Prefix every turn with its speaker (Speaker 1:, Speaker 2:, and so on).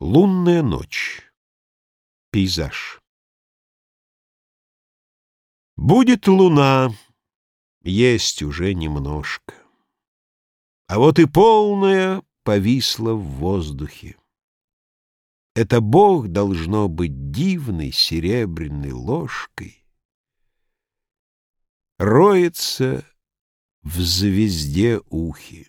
Speaker 1: Лунная ночь. Пейзаж. Будет луна, есть уже немножко. А вот и полная повисла в воздухе. Это Бог должно быть дивной серебряной ложкой. Роется в звезде ухи.